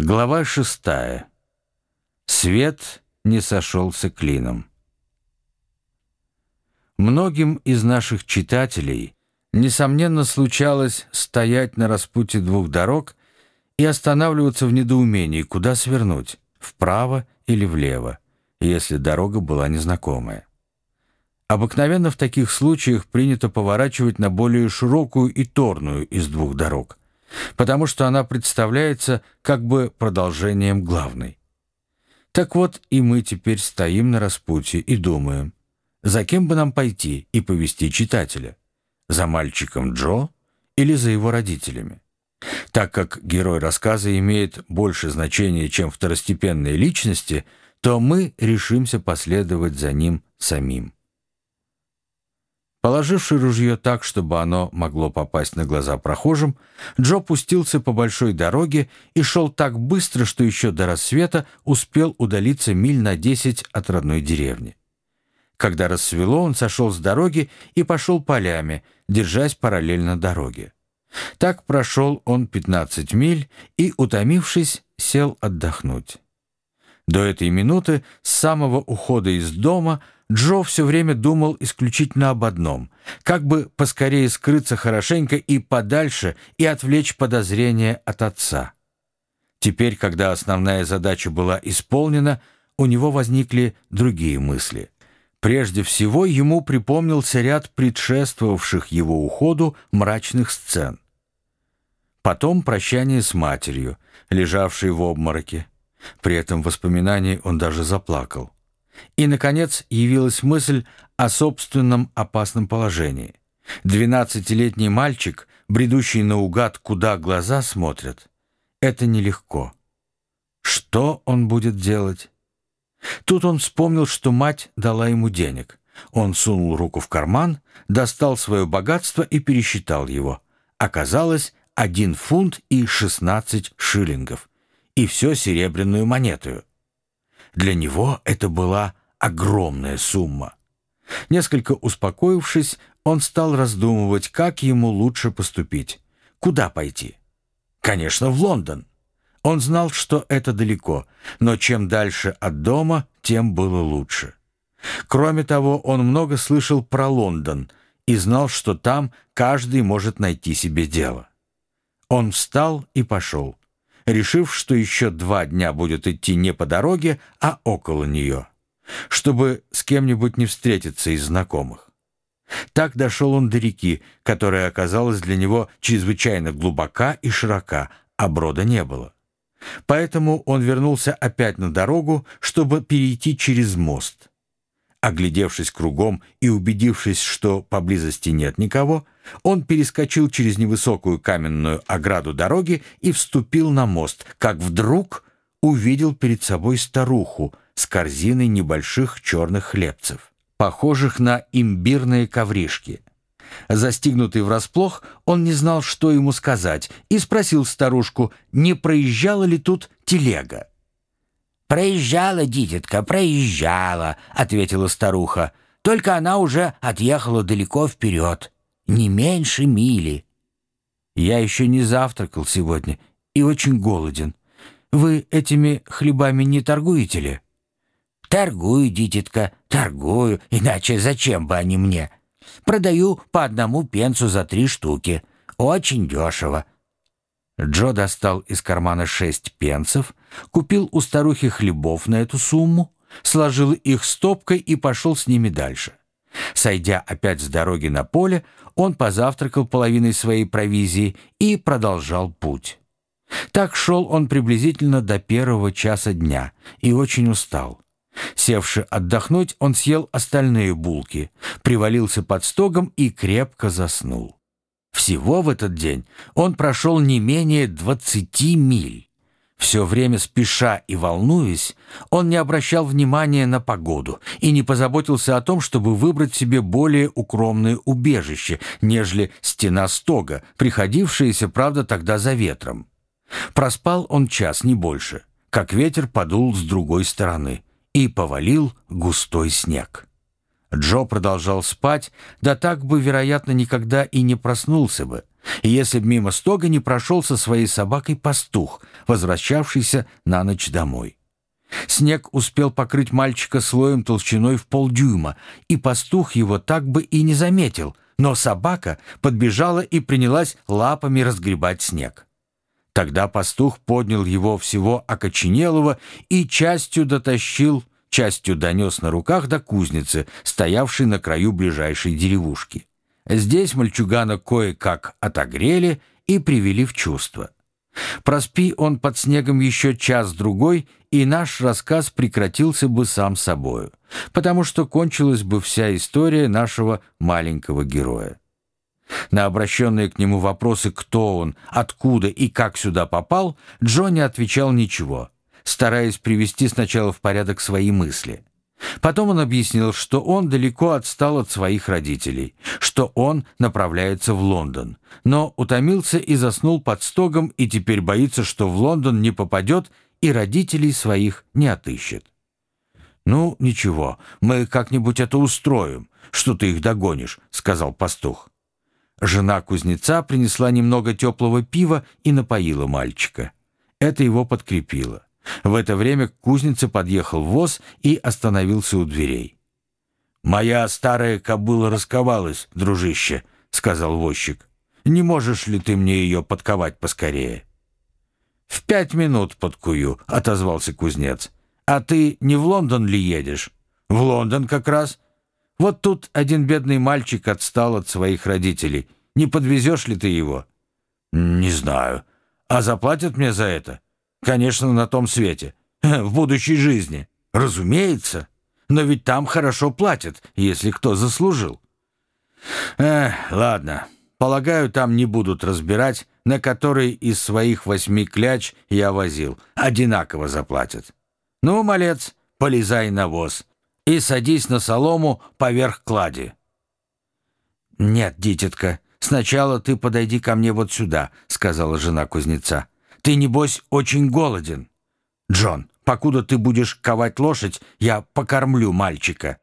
Глава шестая. Свет не сошелся клином. Многим из наших читателей, несомненно, случалось стоять на распутье двух дорог и останавливаться в недоумении, куда свернуть, вправо или влево, если дорога была незнакомая. Обыкновенно в таких случаях принято поворачивать на более широкую и торную из двух дорог – потому что она представляется как бы продолжением главной. Так вот и мы теперь стоим на распутье и думаем, за кем бы нам пойти и повести читателя? За мальчиком Джо или за его родителями? Так как герой рассказа имеет больше значения, чем второстепенные личности, то мы решимся последовать за ним самим. Положивши ружье так, чтобы оно могло попасть на глаза прохожим, Джо пустился по большой дороге и шел так быстро, что еще до рассвета успел удалиться миль на десять от родной деревни. Когда рассвело, он сошел с дороги и пошел полями, держась параллельно дороге. Так прошел он 15 миль и, утомившись, сел отдохнуть. До этой минуты, с самого ухода из дома, Джо все время думал исключительно об одном — как бы поскорее скрыться хорошенько и подальше и отвлечь подозрения от отца. Теперь, когда основная задача была исполнена, у него возникли другие мысли. Прежде всего, ему припомнился ряд предшествовавших его уходу мрачных сцен. Потом прощание с матерью, лежавшей в обмороке. При этом воспоминании он даже заплакал. И, наконец, явилась мысль о собственном опасном положении. Двенадцатилетний мальчик, бредущий наугад, куда глаза смотрят, это нелегко. Что он будет делать? Тут он вспомнил, что мать дала ему денег. Он сунул руку в карман, достал свое богатство и пересчитал его. Оказалось, один фунт и шестнадцать шиллингов. И все серебряную монету. Для него это была огромная сумма. Несколько успокоившись, он стал раздумывать, как ему лучше поступить. Куда пойти? Конечно, в Лондон. Он знал, что это далеко, но чем дальше от дома, тем было лучше. Кроме того, он много слышал про Лондон и знал, что там каждый может найти себе дело. Он встал и пошел, решив, что еще два дня будет идти не по дороге, а около нее чтобы с кем-нибудь не встретиться из знакомых. Так дошел он до реки, которая оказалась для него чрезвычайно глубока и широка, а брода не было. Поэтому он вернулся опять на дорогу, чтобы перейти через мост. Оглядевшись кругом и убедившись, что поблизости нет никого, он перескочил через невысокую каменную ограду дороги и вступил на мост, как вдруг увидел перед собой старуху, с корзиной небольших черных хлебцев, похожих на имбирные ковришки. Застигнутый врасплох, он не знал, что ему сказать, и спросил старушку, не проезжала ли тут телега. «Проезжала, дитятка, проезжала», — ответила старуха. «Только она уже отъехала далеко вперед, не меньше мили». «Я еще не завтракал сегодня и очень голоден. Вы этими хлебами не торгуете ли?» Торгую, дитятка, торгую, иначе зачем бы они мне? Продаю по одному пенсу за три штуки. Очень дешево. Джо достал из кармана шесть пенсов, купил у старухи хлебов на эту сумму, сложил их стопкой и пошел с ними дальше. Сойдя опять с дороги на поле, он позавтракал половиной своей провизии и продолжал путь. Так шел он приблизительно до первого часа дня и очень устал. Севши отдохнуть, он съел остальные булки, привалился под стогом и крепко заснул. Всего в этот день он прошел не менее двадцати миль. Все время спеша и волнуясь, он не обращал внимания на погоду и не позаботился о том, чтобы выбрать себе более укромное убежище, нежели стена стога, приходившаяся, правда, тогда за ветром. Проспал он час, не больше, как ветер подул с другой стороны и повалил густой снег. Джо продолжал спать, да так бы, вероятно, никогда и не проснулся бы — если б мимо стога не прошел со своей собакой пастух, возвращавшийся на ночь домой. Снег успел покрыть мальчика слоем толщиной в полдюйма, и пастух его так бы и не заметил, но собака подбежала и принялась лапами разгребать снег. Тогда пастух поднял его всего окоченелого и частью дотащил, частью донес на руках до кузницы, стоявшей на краю ближайшей деревушки. Здесь мальчугана кое-как отогрели и привели в чувство. Проспи он под снегом еще час-другой, и наш рассказ прекратился бы сам собою, потому что кончилась бы вся история нашего маленького героя. На обращенные к нему вопросы, кто он, откуда и как сюда попал, Джонни отвечал ничего, стараясь привести сначала в порядок свои мысли. Потом он объяснил, что он далеко отстал от своих родителей, что он направляется в Лондон, но утомился и заснул под стогом и теперь боится, что в Лондон не попадет и родителей своих не отыщет. «Ну, ничего, мы как-нибудь это устроим, что ты их догонишь», — сказал пастух. Жена кузнеца принесла немного теплого пива и напоила мальчика. Это его подкрепило. В это время к кузнице подъехал воз и остановился у дверей. «Моя старая кобыла расковалась, дружище», — сказал возчик. «Не можешь ли ты мне ее подковать поскорее?» «В пять минут подкую», — отозвался кузнец. «А ты не в Лондон ли едешь?» «В Лондон как раз. Вот тут один бедный мальчик отстал от своих родителей. Не подвезешь ли ты его?» «Не знаю. А заплатят мне за это?» Конечно, на том свете. В будущей жизни. Разумеется. Но ведь там хорошо платят, если кто заслужил. Эх, ладно. Полагаю, там не будут разбирать, на который из своих восьми кляч я возил. Одинаково заплатят. Ну, малец, полезай на воз и садись на солому поверх клади. «Нет, дитятка, сначала ты подойди ко мне вот сюда», — сказала жена кузнеца. Ты, небось, очень голоден. Джон, покуда ты будешь ковать лошадь, я покормлю мальчика».